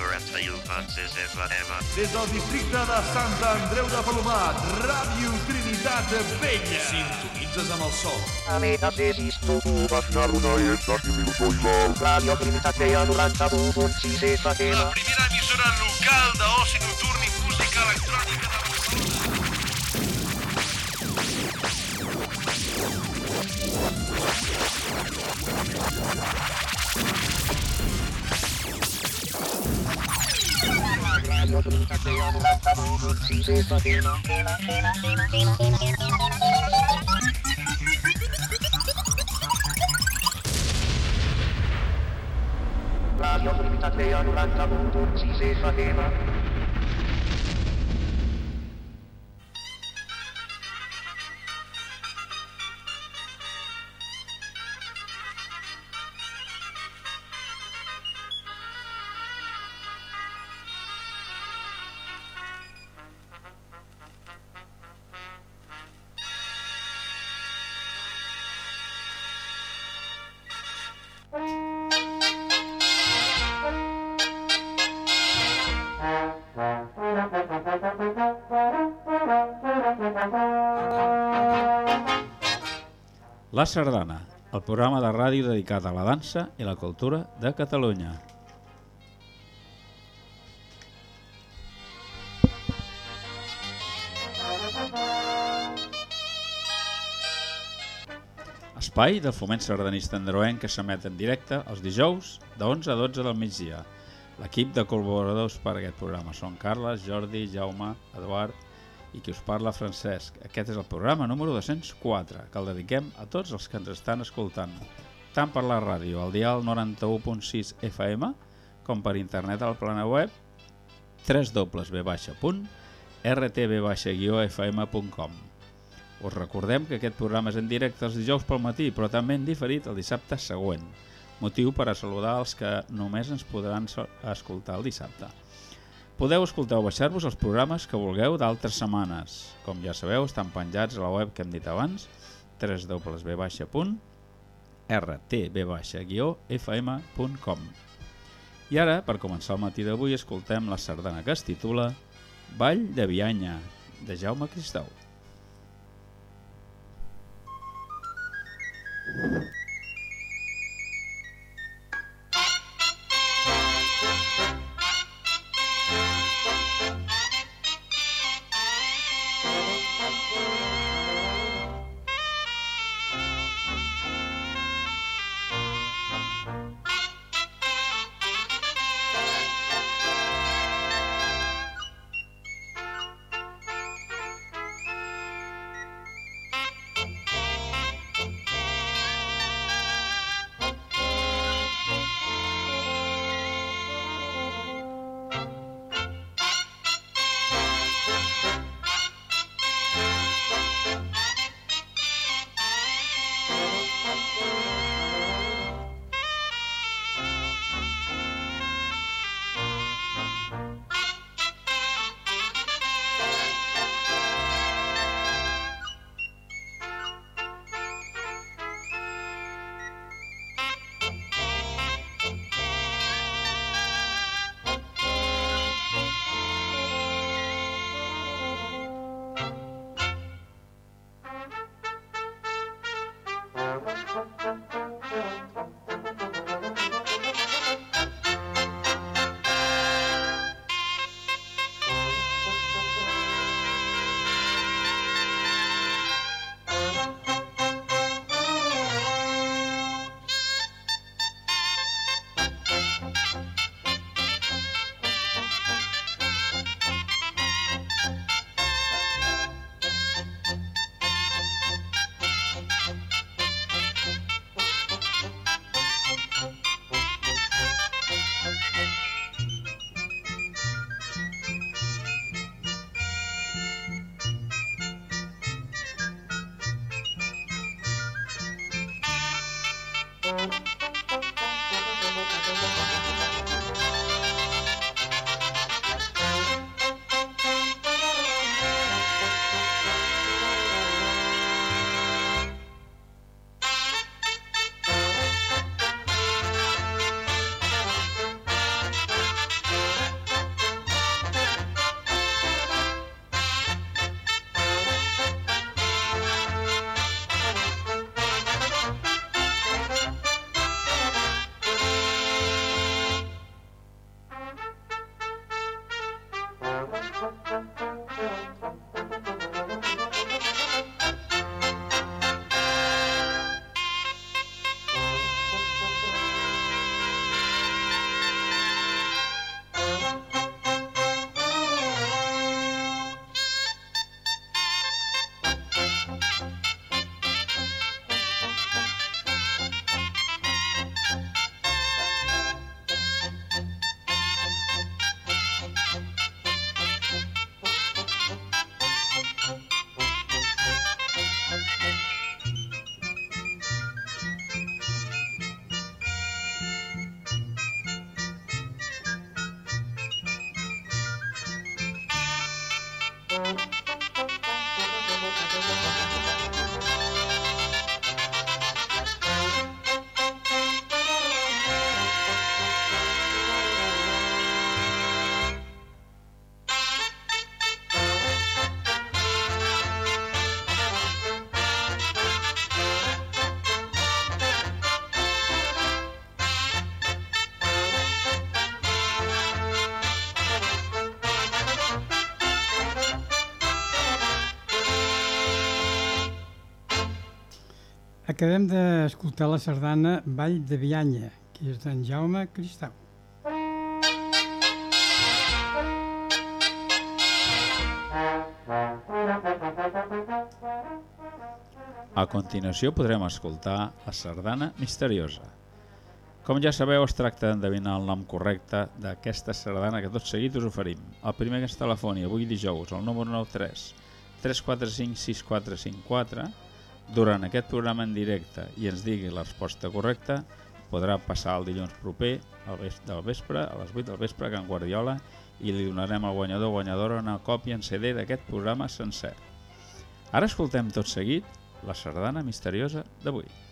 91.6 FM. Des del districte de Sant Andreu de Palomat, Ràdio Trinitat Vella. Sintonitzes amb el sol. Radio Trinitat Vella 91.6 FM. La primera emissora local d'oci nocturn i música electrònica de Radio Trinitat Vella 91.6 FM. Radio Trinitat Vella 91.6 La Sardana, el programa de ràdio dedicat a la dansa i la cultura de Catalunya. Espai del foment sardanista androenc que s'emet en directe els dijous de 11 a 12 del migdia. L'equip de col·laboradors per a aquest programa són Carles, Jordi, Jaume, Eduard i qui us parla Francesc. Aquest és el programa número 204 que el dediquem a tots els que ens estan escoltant, tant per la ràdio al dial 91.6 FM com per internet al plana web www.rtb-fm.com Us recordem que aquest programa és en directe els dijous pel matí, però també en diferit el dissabte següent, motiu per a saludar els que només ens podran escoltar el dissabte. Podeu escoltar o baixar-vos els programes que vulgueu d'altres setmanes. Com ja sabeu, estan penjats a la web que hem dit abans, www.rtb-fm.com I ara, per començar el matí d'avui, escoltem la sardana que es titula Vall de Bianya, de Jaume Cristau. Radio Acabem d'escoltar la sardana Vall de Bianya, que és d'en Jaume Cristau. A continuació podrem escoltar la sardana misteriosa. Com ja sabeu, es tracta d'endevinar el nom correcte d'aquesta sardana que tot seguit us oferim. El primer que ens telefoni avui dijous al número 93 345 6454 durant aquest programa en directe i ens digui la resposta correcta podrà passar el dilluns proper al del vespre, a les 8 del vespre a Can Guardiola i li donarem al guanyador o guanyadora una còpia en CD d'aquest programa sencer. Ara escoltem tot seguit la sardana misteriosa d'avui.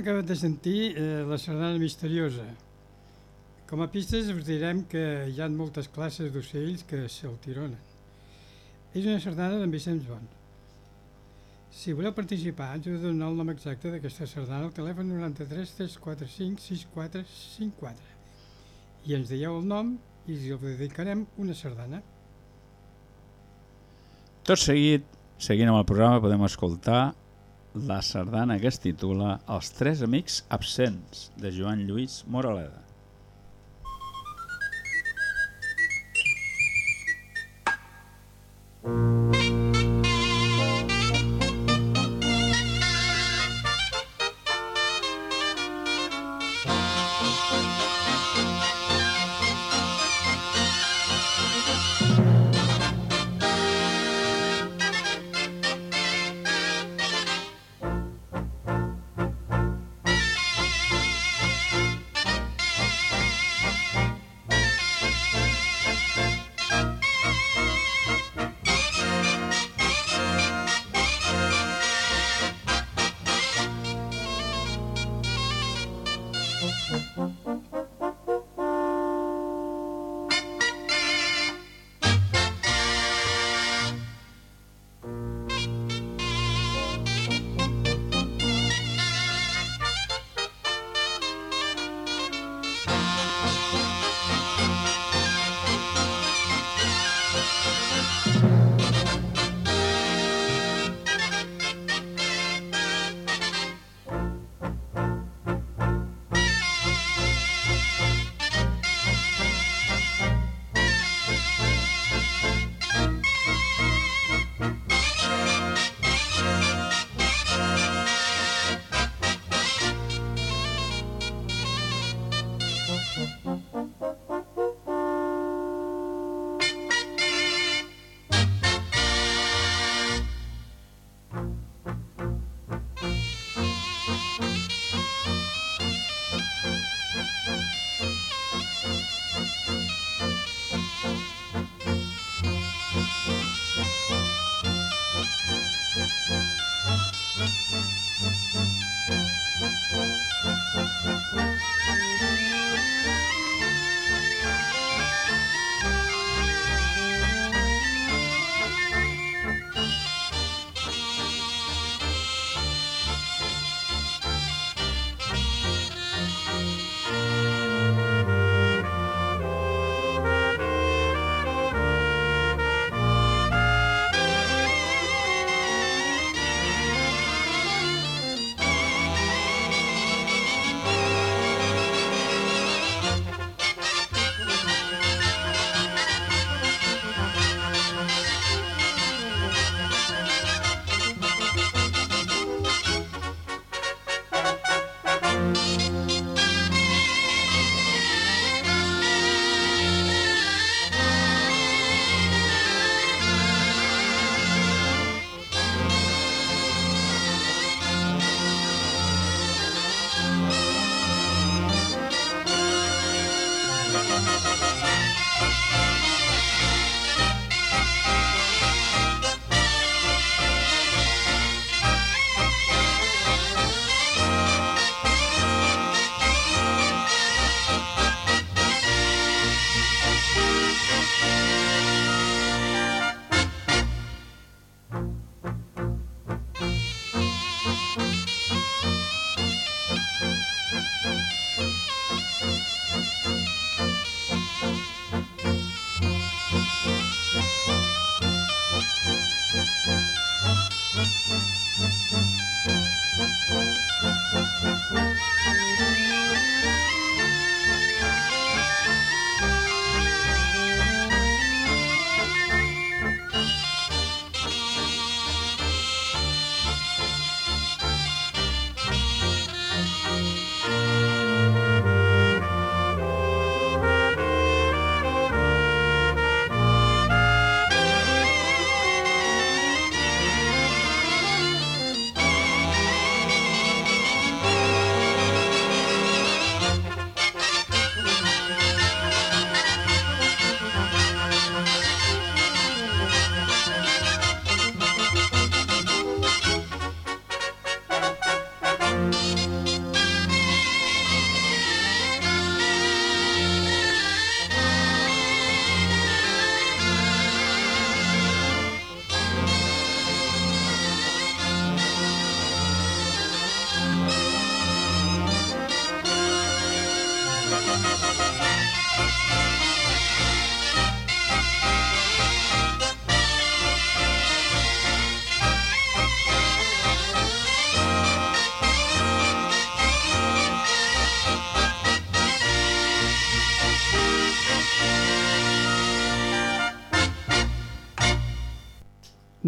Acabat de sentir eh, la sardana misteriosa. Com a pistes us direm que hi ha moltes classes d'ocells que se'l tironen. És una sardana d'en Vicenç Bon. Si voleu participar, ens heu de donar el nom exacte d'aquesta sardana al telèfon 93 345 6454 i ens dieu el nom i us dedicarem una sardana. Tot seguit, seguint amb el programa, podem escoltar la sardana que es titula Els tres amics absents, de Joan Lluís Moraleda. Mm.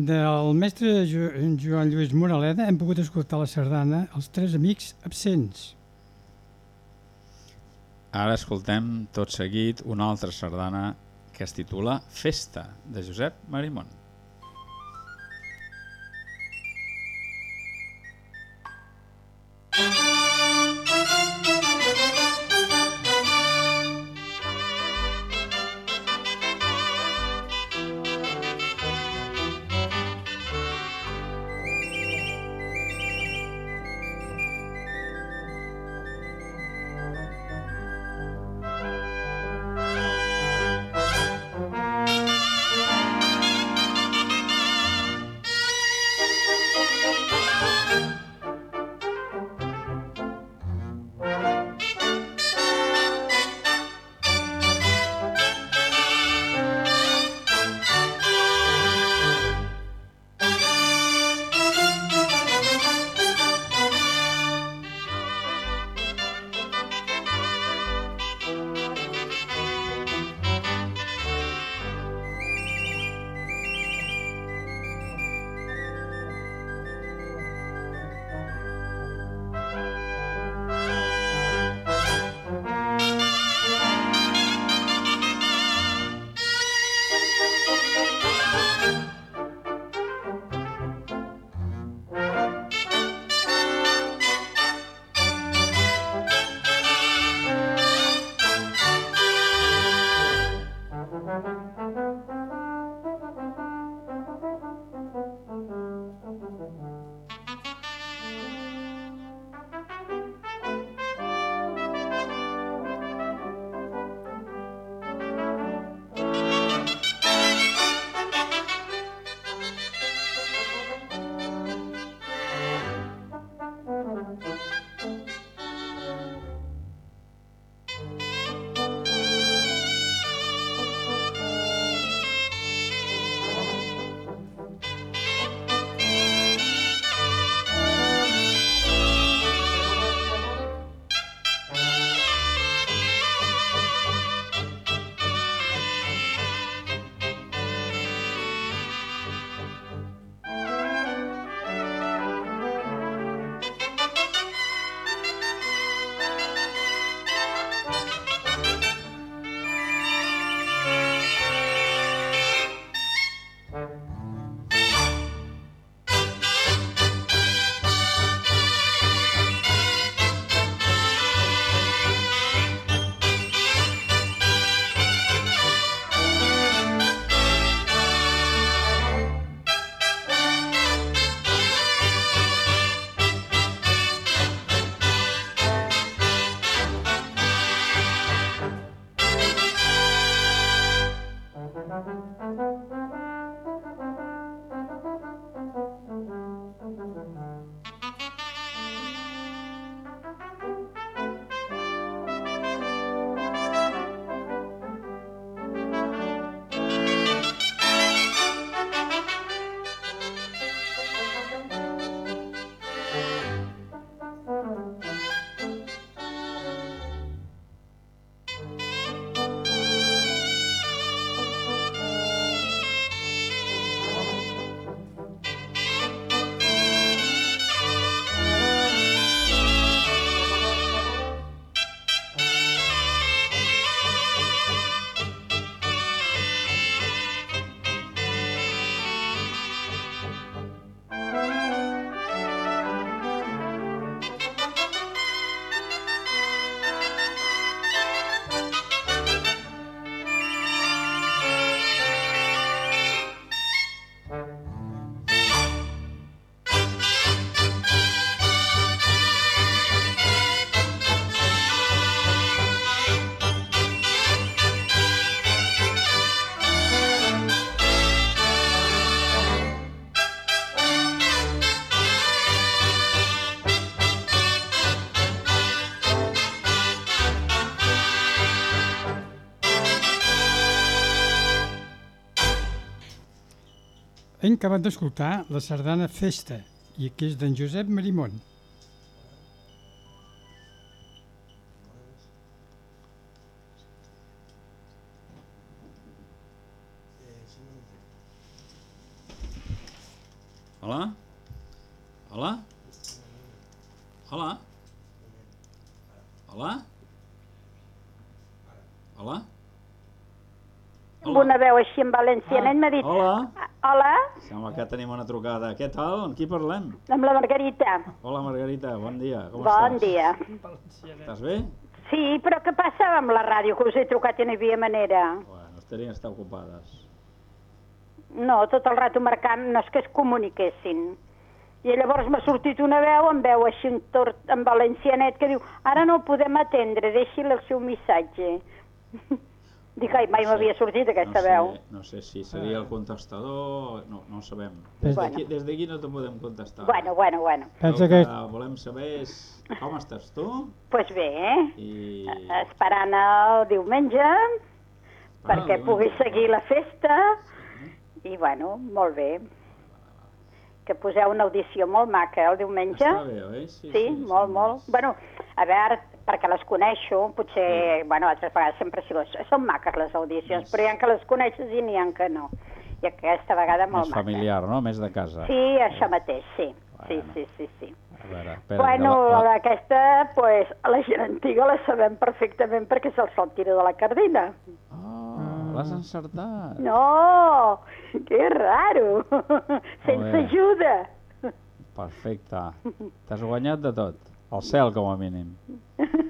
Del mestre jo Joan Lluís Moraleda hem pogut escoltar la sardana Els tres amics absents. Ara escoltem tot seguit una altra sardana que es titula Festa, de Josep Marimón. Acabat d'escoltar la sardana Festa, i que és d'en Josep Marimón. Hola? Hola? Hola? Hola? Hola? Amb una veu així en valencianet, m'ha dit... Hola? Hola, Sembla que tenim una trucada. Què tal? Amb qui parlem? amb la Margarita. Hola, Margarita, bon dia. Com bon estàs? dia. Estàs bé? Sí, però què passa amb la ràdio, que us he trucat i no hi havia manera? Bueno, estarien estar ocupades. No, tot el rato marcant, no és que es comuniquessin. I llavors m'ha sortit una veu, en veu així en, tort, en valencianet, que diu ara no el podem atendre, deixi-li el seu missatge. Dic, ai, mai No sé. m'havia sortit aquesta no sé, veu. No sé si seria el contestador... No, no ho sabem. Des Bueno. d'aquí des d'aquí no te podem contestar. Bueno, bueno, bueno. Pensa El que... que volem saber és com estàs tu Doncs pues bé, eh? i... Esperant el diumenge, perquè diumenge. pugui seguir la festa, i bueno, molt bé. Que poseu una audició molt maca, eh, el diumenge. Està bé, oi? Sí, sí, molt, molt. Bueno, a veure, perquè les coneixo, potser, bueno, altres vegades sempre sí, les, són maques les audicions, però hi ha que les coneixes i n'hi ha que no. I aquesta vegada molt Més maca. familiar, no? Més de casa. Sí, això mateix, sí. Sí, Bueno. sí, sí, sí. A veure, espera, Bueno, la, la... aquesta, pues, la gent antiga la sabem perfectament perquè se'l sol tira de la cardina. Oh, l'has encertat. No, que raro. Sense ajuda. Perfecte. T'has guanyat de tot. El cel, com a mínim.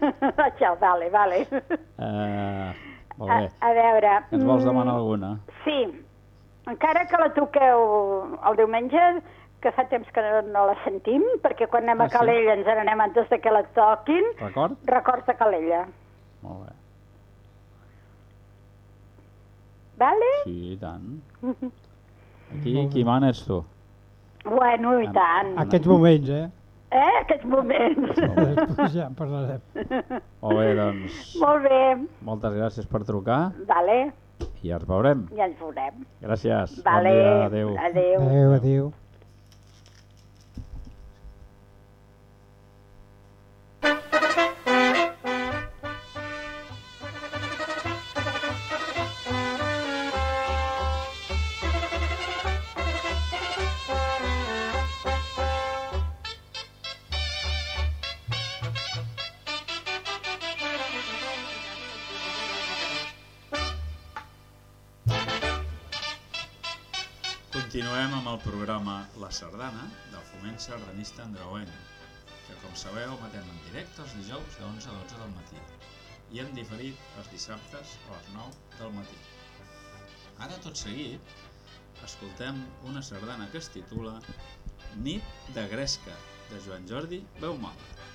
Això, vale, vale. Eh, molt A, bé. a veure... Ens vols mm, demanar alguna? Sí, encara que la toqueu el diumenge, que fa temps que no, no la sentim, perquè quan anem Ah, a sí? Calella ens n'anem antes de que la toquin, Record? records de Calella. Molt bé. Vale? Sí, i tant. Aquí, qui mana ets tu. Bueno, i tant. Aquests moments, eh? Eh, aquests moments. Després ja en parlarem. Molt bé, doncs, Molt bé, moltes gràcies per trucar vale, i ja ens veurem. ja ens veurem. Gràcies. Vale, Bon dia, adéu. adéu. Adéu, adéu. El programa La Sardana del Foment Sardanista Andreuenc, que com sabeu emetem en directe els dijous de 11 a 12 del matí i hem diferit els dissabtes a les 9 del matí. Ara tot seguit escoltem una sardana que es titula Nit de Gresca de Joan Jordi Beumala.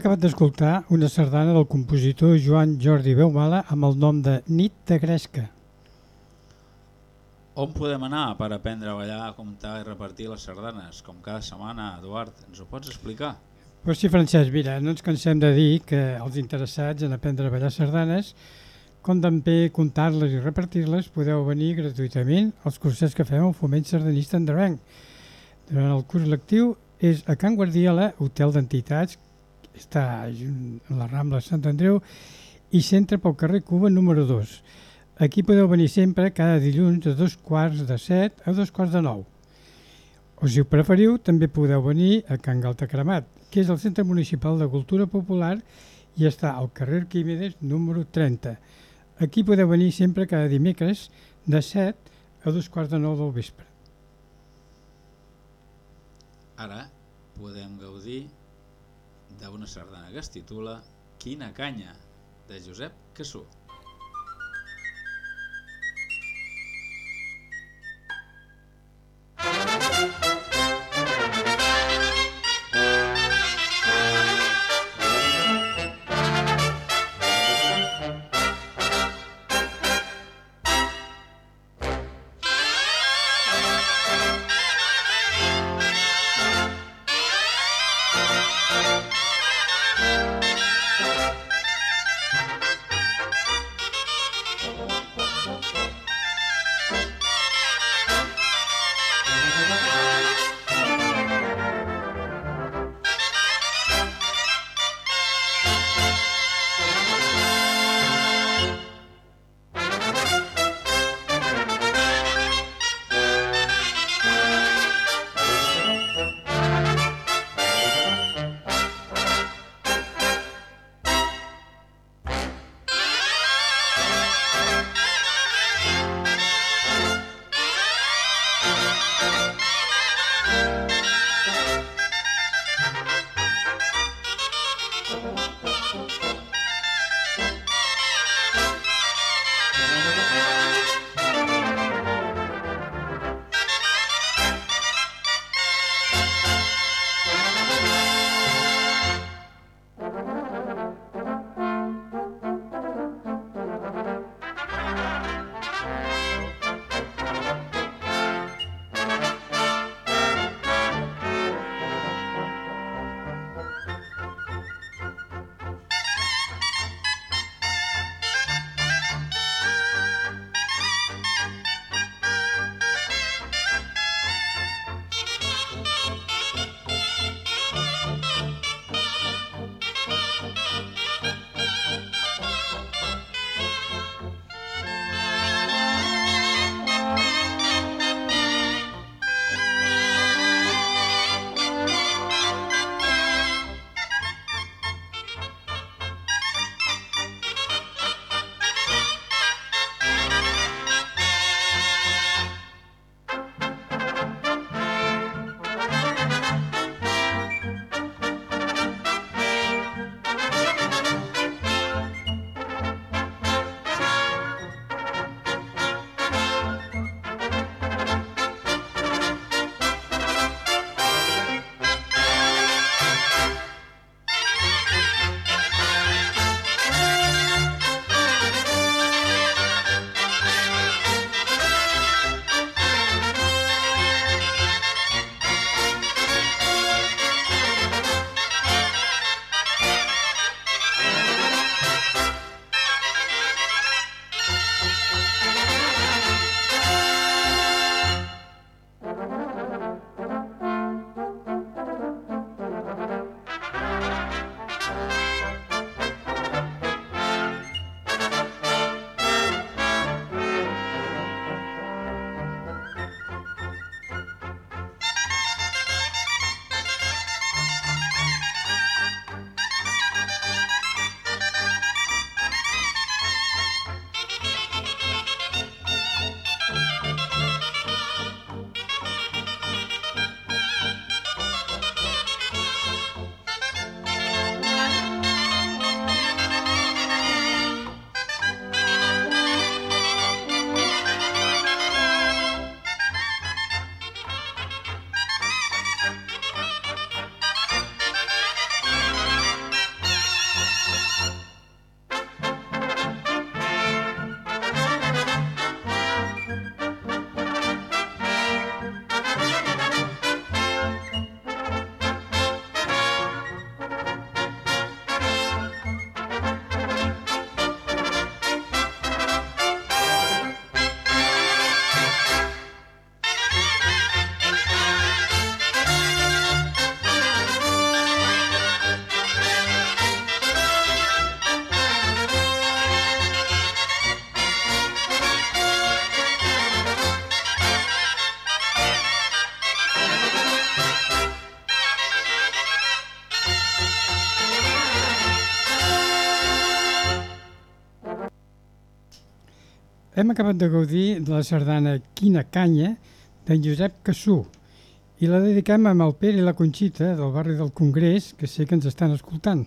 Acabat d'escoltar una sardana del compositor Joan Jordi Beumala amb el nom de Nit de Gresca. On podem anar per aprendre a ballar, a comptar i repartir les sardanes? Com cada setmana, Eduard, ens ho pots explicar? Però sí, Francesc, mira, no ens cansem de dir que els interessats en aprendre a ballar sardanes, com també comptar-les i repartir-les, podeu venir gratuïtament als cursets que fem al Foment Sardanista Endarenc. Durant el curs lectiu és a Can Guardiola, hotel d'entitats, està a la Rambla de Sant Andreu i centre pel carrer Cuba número 2. Aquí podeu venir sempre cada dilluns de dos quarts de set a dos quarts de nou. O si ho preferiu, també podeu venir a Can Galta Cremat, que és el Centre Municipal de Cultura Popular i està al carrer Químedes número 30. Aquí podeu venir sempre cada dimecres de 7 a dos quarts de nou del vespre. Ara podem gaudir d'una sardana que es titula Quina canya, de Josep Cassú. Hem acabat de gaudir de la sardana Quina Canya d'en Josep Cassú i la dediquem amb el Pere i la Conxita del barri del Congrés, que sé que ens estan escoltant.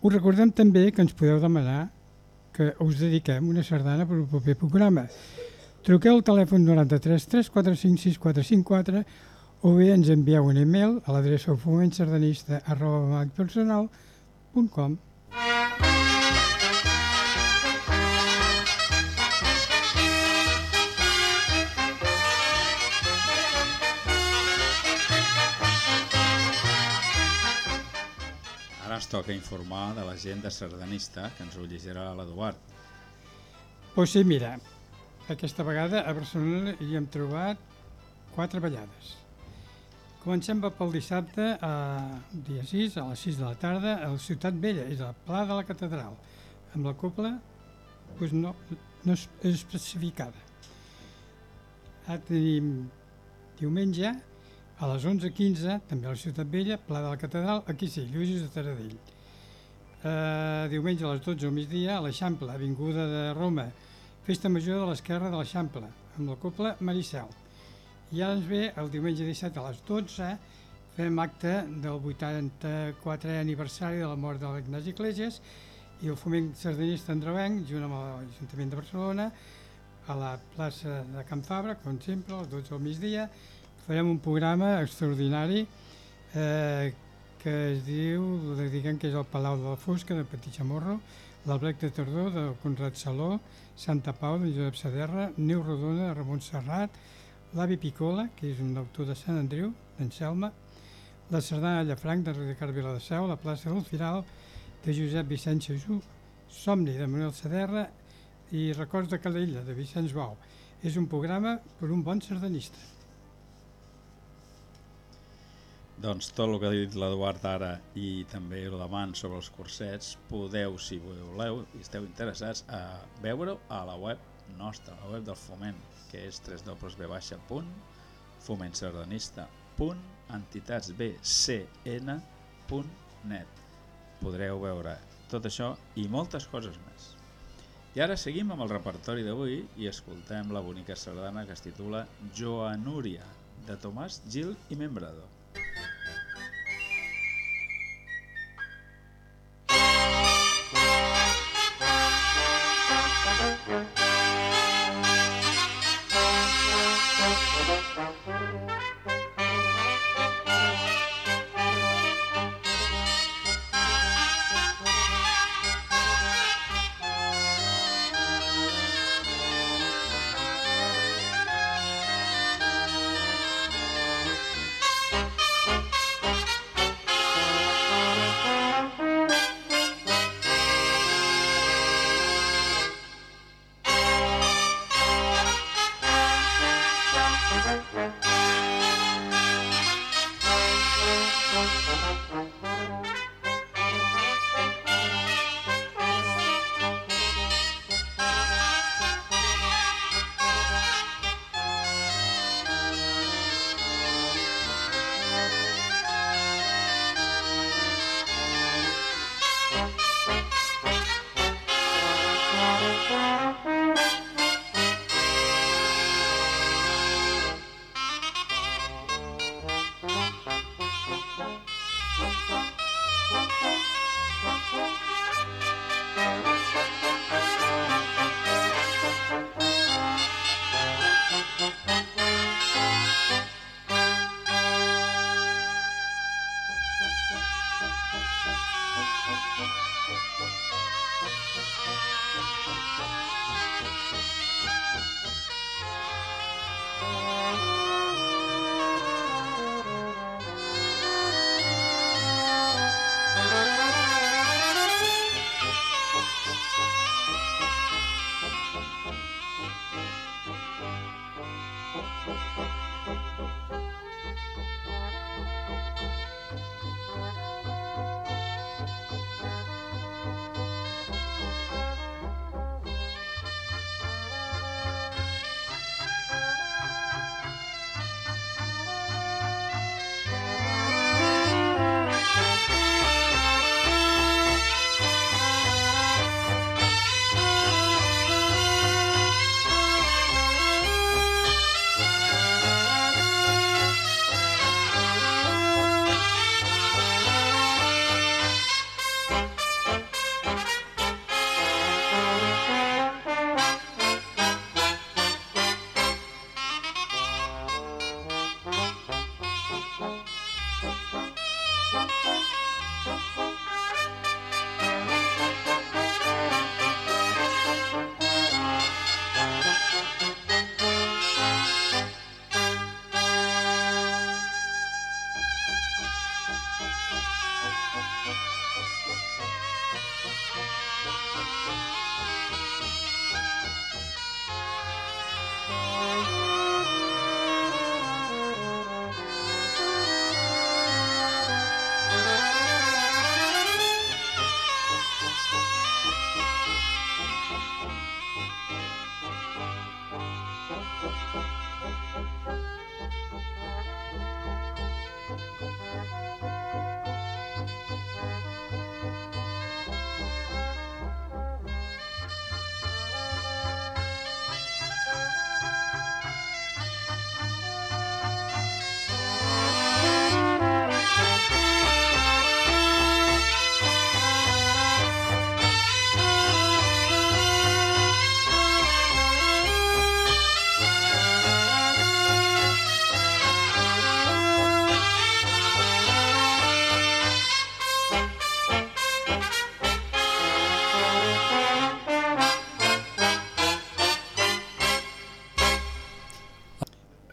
Us recordem també que ens podeu demanar que us dediquem una sardana per un proper programa. Truqueu al telèfon 93 345 6454 o bé ens envieu un e-mail a l'adreça fomentsardanista arroba toca informar de la gent de sardanista que ens ho llegirà l'Eduard. Pues sí, mira, aquesta vegada a Barcelona hi hem trobat quatre ballades. Comencem pel dissabte, a dia 6, a les 6 de la tarda, a la Ciutat Vella, és la Pla de la Catedral, amb la copla pues no, no és especificada. Ara tenim diumenge, a les 11.15, també a la Ciutat Vella, Pla de la Catedral, aquí sí, Lluïsos de Taradell. Uh, diumenge a les 12 al migdia, a l'Eixample, Avinguda de Roma, Festa Major de l'Esquerra de l'Eixample, amb la copla Maricel. I ara ens ve el diumenge 17 a les 12, fem acte del 84è aniversari de la mort de l'Ignasi Iglesias i el foment sardanista androvenc, junt amb l'Ajuntament de Barcelona, a la plaça de Can Fabra, com sempre, a les 12 al migdia, farem un programa extraordinari eh, que es diu, diguem que és el Palau de la Fosca de Petit Chamorro, l'Albrec de Tardor de Conrad Saló, Santa Pau de Josep Saderra, Neu Rodona de Ramon Serrat, l'Avi Picola, que és un autor de Sant Andreu, d'en Selma, la Sardana Llafranc de Ricard Viladaseu, la plaça del Firal de Josep Vicenç Jesú, Somni de Manuel Saderra i Records de Calella de Vicenç Bou. És un programa per un bon sardanista. Doncs tot el que ha dit l'Eduard ara i també l'Amant sobre els cursets, podeu, si voleu i esteu interessats, a veure-ho a la web nostra, a la web del Foment, que és www.fomentsardanista.entitats.bcn.net Podreu veure tot això i moltes coses més. I ara seguim amb el repertori d'avui i escoltem la bonica sardana que es titula Joanúria, de Tomàs Gil i Membrado.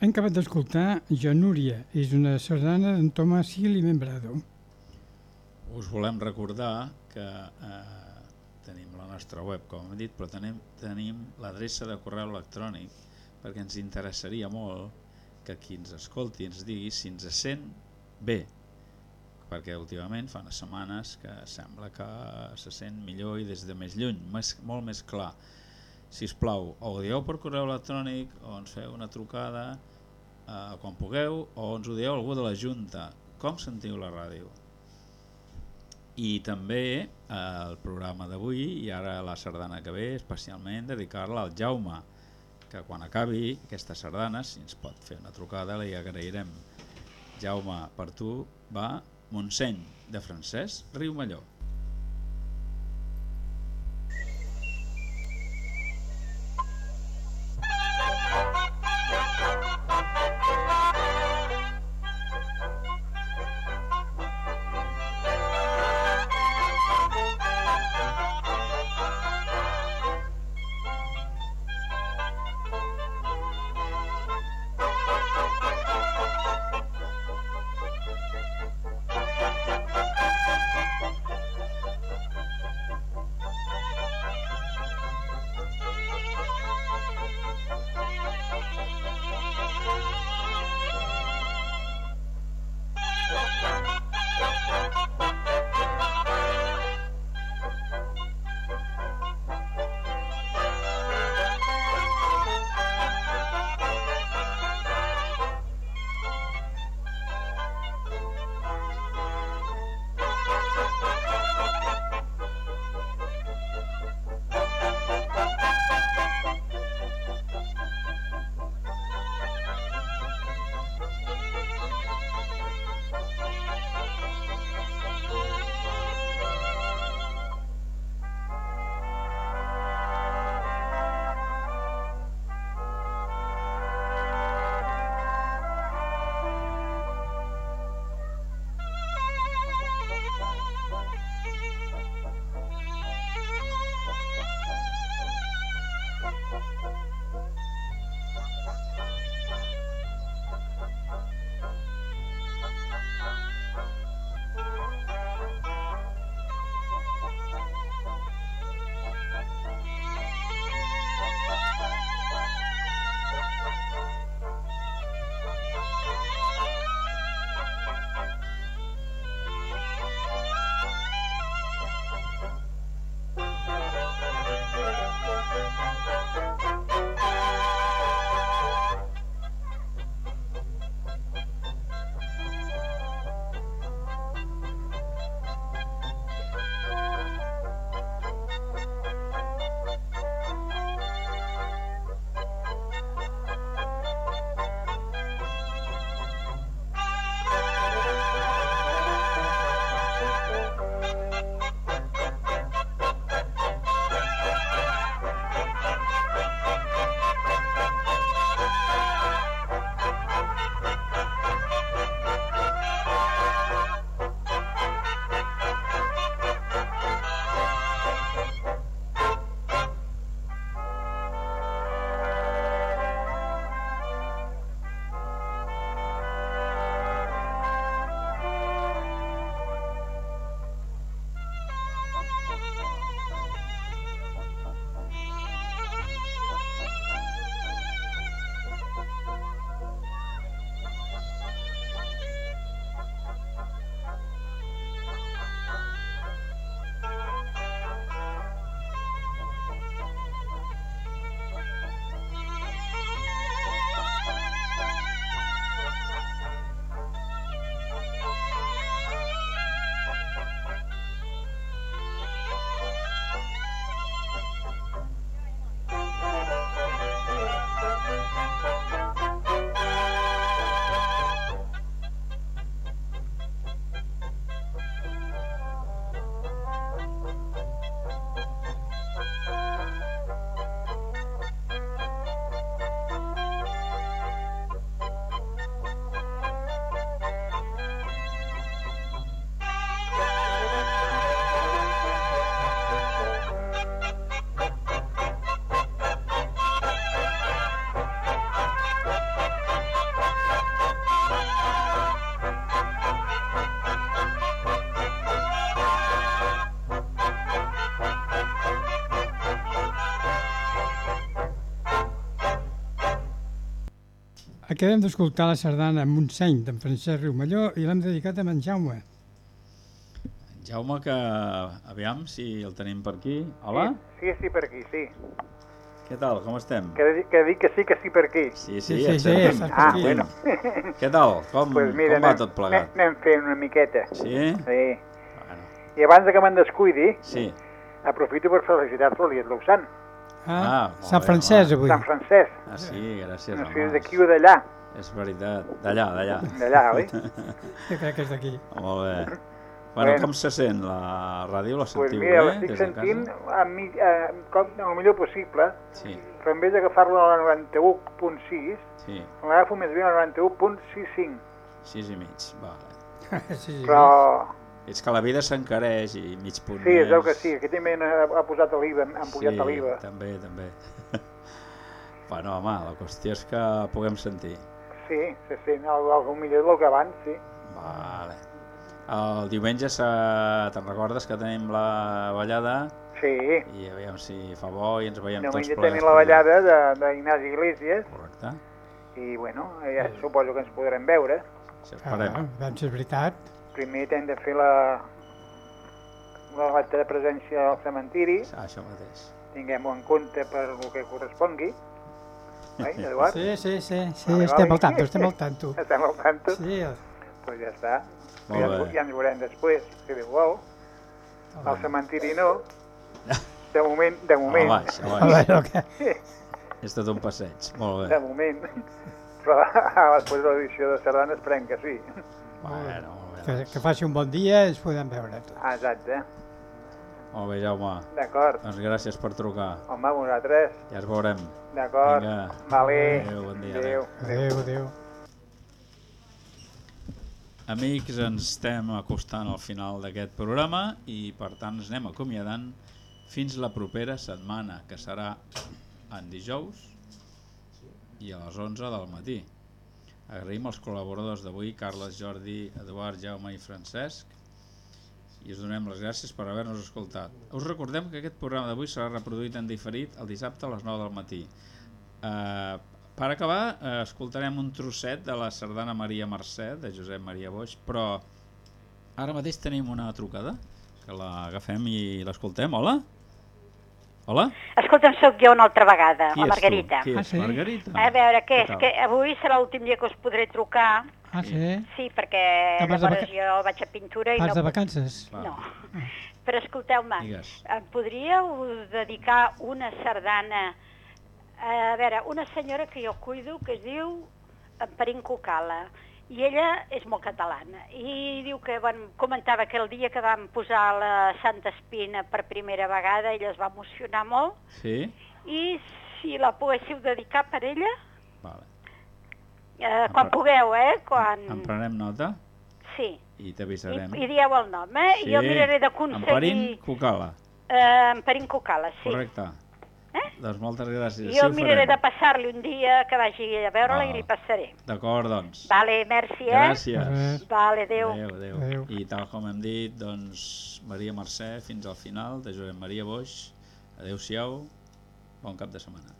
Hem acabat d'escoltar Janúria, és una sardana d'en Tomàs Gil i Membrado. Us volem recordar que eh, tenim la nostra web, com hem dit, però tenim, tenim l'adreça de correu electrònic perquè ens interessaria molt que qui ens escolti ens digui si ens sent bé, perquè últimament fa unes setmanes que sembla que se sent millor i des de més lluny, més, molt més clar. Si us plau, o ho dieu per correu electrònic o ens feu una trucada eh, quan pugueu o ens ho dieu algú de la Junta. Com sentiu la ràdio? I també eh, el programa d'avui i ara la sardana que ve especialment dedicar-la al Jaume que quan acabi aquesta sardana si ens pot fer una trucada li agrairem Jaume, per tu va Montseny de Francesc Riumalló Acabem d'escoltar la sardana Montseny d'en Francesc Riumalló i l'hem dedicat a en Jaume. Jaume, que aviam si el tenim per aquí. Hola, Sí, sí, per aquí, sí. què tal, com estem? Que, di- que dic que sí, que sí per aquí. Sí, Sí, sí, sí, sí, estàs per Ah, aquí. bueno. Què tal? Com, pues mira, com va anem- tot plegat? Anem, anem fent una miqueta. Sí? Sí. Bueno, I abans de que me'n descuidi, sí. aprofito per felicitar-lo el dia de Sant. Ah, Ah, Sant Francesc avui. Sant Francesc. Ah, sí, gràcies, No sé home. d'aquí o d'allà. És veritat, d'allà, d'allà. D'allà, oi? Jo crec que és d'aquí. Molt bé. Bueno, Bueno. com se sent la ràdio? La sentiu pues mira, bé? l'estic sentint a mi, eh, com, el millor possible, Sí, però en vez d'agafar-lo a la 91.6, sí, l'agafo més bé a la 91.65. sis i mig, vale. sí, sí. Però És que la vida s'encareix i mig punt sí, es veu més. que sí, aquí també ha, ha posat l'IVA, han pujat sí, l'IVA. també, també. bueno, home, la qüestió és que puguem sentir. Sí, se sent algo millor del que abans, sí. Vale. El diumenge se- te'n recordes que tenim la ballada Sí, i aviam si fa bo i ens veiem tots diumenge plegats. tenim la ballada de- d'Ignasi Iglesias Correcte. i, bueno, ja suposo que ens podrem veure. Si Ah, esperem. doncs és veritat. Primer hem de fer la, la acte de presència al cementiri, Ah, això mateix. tinguem-ho en compte per el que correspongui. Oi, Eduard? Sí, sí, sí, sí Vale, estem vale. al tanto, estem al tanto. Estem al tanto? Sí, Doncs ja està. Molt Ja, bé. ja ens veurem després, si Déu vol. Al cementiri no. De moment, de moment. baix, a baix. veure, que... És tot un passeig. Molt De bé. moment. Però després de l'edició de Sardana esperem que sí. Bueno. Que, que faci un bon dia i ens podem veure tots. Ah, exacte. Molt bé, Jaume. D'acord. Doncs gràcies per trucar. Home, vosaltres. Ja ens veurem. D'acord. Vinga. Vale. Adéu, bon dia, Adéu. Adéu, adéu. Amics, ens estem acostant al final d'aquest programa i per tant ens anem acomiadant fins la propera setmana, que serà en dijous i a les 11 del matí. Agraïm als col·laboradors d'avui, Carles, Jordi, Eduard, Jaume i Francesc, i us donem les gràcies per haver-nos escoltat. Us recordem que aquest programa d'avui serà reproduït en diferit el dissabte a les 9 del matí. Eh, per acabar, eh, escoltarem un trosset de la sardana Maria Mercè, de Josep Maria Boix, però ara mateix tenim una trucada, que l'agafem i l'escoltem. Hola? Hola? Escolta'm, sóc jo una altra vegada, Qui la Margarita. Qui Ah, sí? Margarita? A veure, què és? tal? Que avui serà l'últim dia que us podré trucar. Ah, sí? Sí, perquè de llavors vaca- jo vaig a pintura i Vas de no... vacances? Va, No. Però escolteu-me, em podríeu dedicar una sardana a veure, una senyora que jo cuido que es diu Emperín Cucala i ella és molt catalana i diu que bueno, comentava que el dia que vam posar la Santa Espina per primera vegada ella es va emocionar molt Sí? i si la poguéssiu dedicar per ella Vale. eh, quan Empre- pugueu, eh? Quan... En prenem nota Sí, i I, t'avisarem. i dieu el nom, eh? Sí. Jo miraré d'aconseguir... Cucala, Eh, Emperín Cucala, sí. correcte. Doncs moltes gràcies. Jo sí, miraré de passar-li un dia que vagi a veure-la oh. i li passaré. D'acord, doncs. Vale, merci, eh? Gràcies. Vale, adéu. Adéu, adéu. adéu. I tal com hem dit, doncs, Maria Mercè, fins al final, de Josep Maria Boix. Adéu-siau, bon cap de setmana.